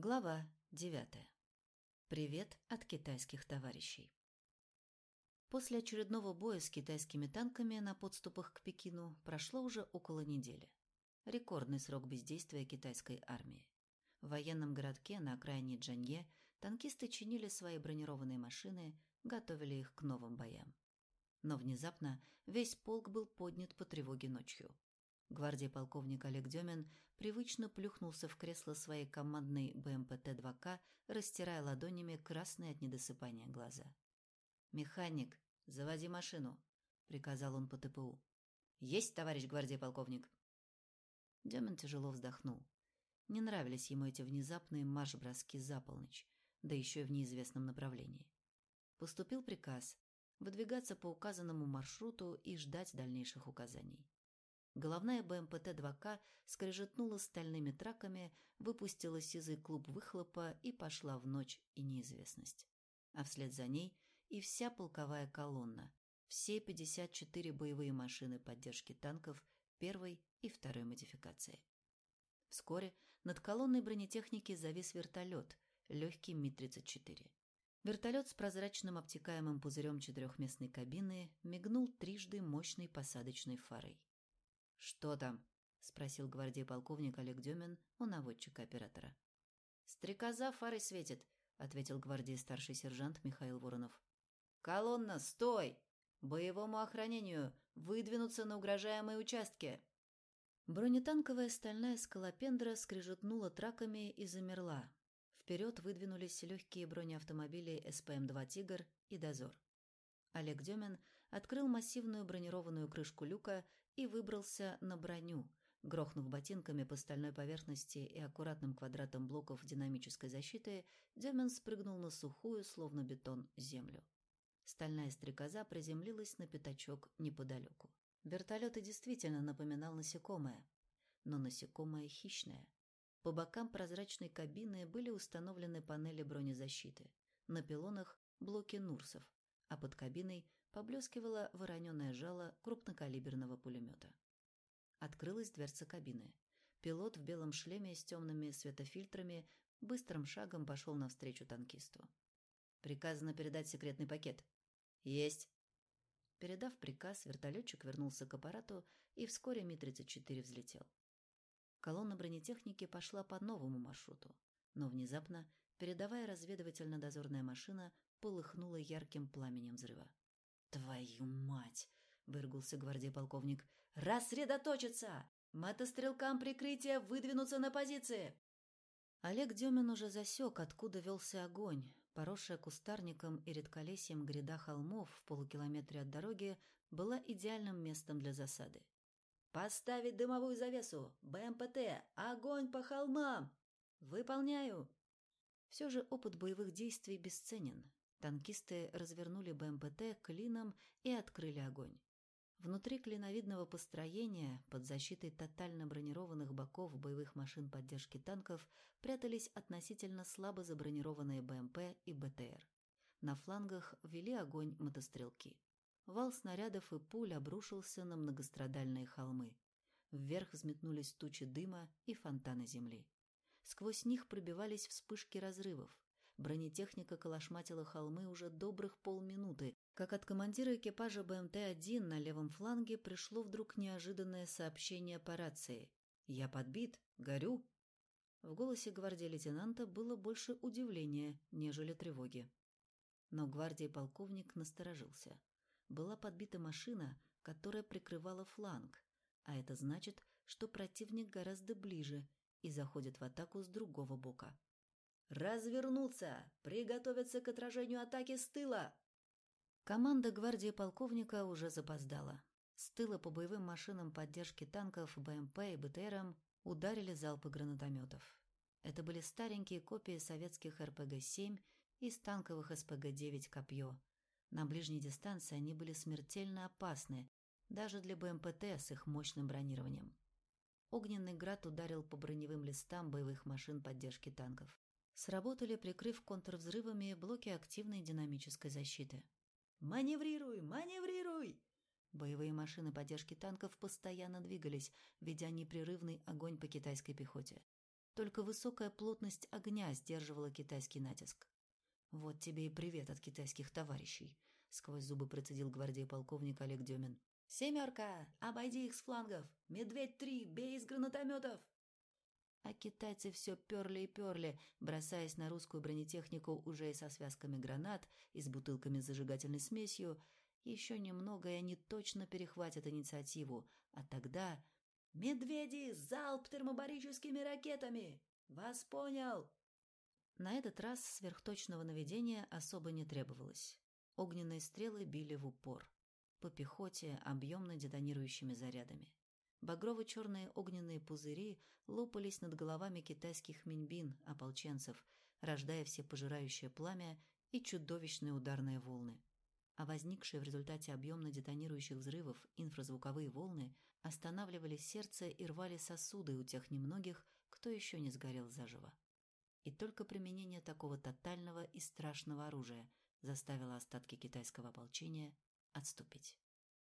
Глава 9. Привет от китайских товарищей. После очередного боя с китайскими танками на подступах к Пекину прошло уже около недели. Рекордный срок бездействия китайской армии. В военном городке на окраине Джанье танкисты чинили свои бронированные машины, готовили их к новым боям. Но внезапно весь полк был поднят по тревоге ночью. Гвардии полковник Олег Демин привычно плюхнулся в кресло своей командной БМПТ-2К, растирая ладонями красные от недосыпания глаза. «Механик, заводи машину», — приказал он по ТПУ. «Есть, товарищ гвардии полковник». Демин тяжело вздохнул. Не нравились ему эти внезапные марш-броски за полночь, да еще и в неизвестном направлении. Поступил приказ выдвигаться по указанному маршруту и ждать дальнейших указаний. Головная БМПТ-2К скрежетнула стальными траками, выпустила сизый клуб выхлопа и пошла в ночь и неизвестность. А вслед за ней и вся полковая колонна, все 54 боевые машины поддержки танков первой и второй модификации. Вскоре над колонной бронетехники завис вертолет, легкий Ми-34. Вертолет с прозрачным обтекаемым пузырем четырехместной кабины мигнул трижды мощной посадочной фарой. «Что там?» – спросил гвардии полковник Олег Демин у наводчика-оператора. «Стрекоза фарой светит», – ответил гвардии старший сержант Михаил Воронов. «Колонна, стой! Боевому охранению! Выдвинуться на угрожаемые участки!» Бронетанковая стальная скалопендра скрежетнула траками и замерла. Вперед выдвинулись легкие бронеавтомобили СПМ-2 «Тигр» и «Дозор». Олег Демин открыл массивную бронированную крышку люка и выбрался на броню, грохнув ботинками по стальной поверхности и аккуратным квадратом блоков динамической защиты, Демин спрыгнул на сухую, словно бетон, землю. Стальная стрекоза приземлилась на пятачок неподалеку. Вертолет и действительно напоминал насекомое, но насекомое хищное. По бокам прозрачной кабины были установлены панели бронезащиты, на пилонах – блоки Нурсов, а под кабиной поблескивало вороненое жало крупнокалиберного пулемета. Открылась дверца кабины. Пилот в белом шлеме с темными светофильтрами быстрым шагом пошел навстречу танкисту. «Приказано передать секретный пакет». «Есть». Передав приказ, вертолетчик вернулся к аппарату, и вскоре Ми-34 взлетел. Колонна бронетехники пошла по новому маршруту, но внезапно передовая разведывательно-дозорная машина полыхнула ярким пламенем взрыва. «Твою мать!» — выргулся гвардии полковник. «Рассредоточиться! Мотострелкам прикрытия выдвинуться на позиции!» Олег Демин уже засек, откуда велся огонь. Поросшая кустарником и редколесьем гряда холмов в полукилометре от дороги была идеальным местом для засады. «Поставить дымовую завесу! БМПТ! Огонь по холмам! Выполняю!» Все же опыт боевых действий бесценен. Танкисты развернули БМПТ клином и открыли огонь. Внутри клиновидного построения, под защитой тотально бронированных боков боевых машин поддержки танков, прятались относительно слабо забронированные БМП и БТР. На флангах вели огонь мотострелки. Вал снарядов и пуль обрушился на многострадальные холмы. Вверх взметнулись тучи дыма и фонтаны земли. Сквозь них пробивались вспышки разрывов. Бронетехника колошматила холмы уже добрых полминуты, как от командира экипажа БМТ-1 на левом фланге пришло вдруг неожиданное сообщение по рации. «Я подбит, горю». В голосе гвардии лейтенанта было больше удивления, нежели тревоги. Но гвардии полковник насторожился. Была подбита машина, которая прикрывала фланг, а это значит, что противник гораздо ближе и заходит в атаку с другого бока. «Развернуться! Приготовиться к отражению атаки с тыла!» Команда гвардии полковника уже запоздала. С тыла по боевым машинам поддержки танков, БМП и БТРам ударили залпы гранатометов. Это были старенькие копии советских РПГ-7 и танковых СПГ-9 «Копье». На ближней дистанции они были смертельно опасны, даже для БМПТ с их мощным бронированием. Огненный град ударил по броневым листам боевых машин поддержки танков сработали, прикрыв контрвзрывами блоки активной динамической защиты. «Маневрируй! Маневрируй!» Боевые машины поддержки танков постоянно двигались, ведя непрерывный огонь по китайской пехоте. Только высокая плотность огня сдерживала китайский натиск. «Вот тебе и привет от китайских товарищей», — сквозь зубы процедил гвардии полковник Олег Демин. «Семерка! Обойди их с флангов! Медведь-3! Бей из гранатометов!» А китайцы все перли и перли, бросаясь на русскую бронетехнику уже и со связками гранат, и с бутылками с зажигательной смесью. Еще немного, и они точно перехватят инициативу. А тогда... «Медведи! Залп термобарическими ракетами! Вас понял!» На этот раз сверхточного наведения особо не требовалось. Огненные стрелы били в упор. По пехоте, объемно детонирующими зарядами. Багрово-черные огненные пузыри лопались над головами китайских миньбин, ополченцев, рождая все пожирающее пламя и чудовищные ударные волны. А возникшие в результате объемно детонирующих взрывов инфразвуковые волны останавливали сердце и рвали сосуды у тех немногих, кто еще не сгорел заживо. И только применение такого тотального и страшного оружия заставило остатки китайского ополчения отступить.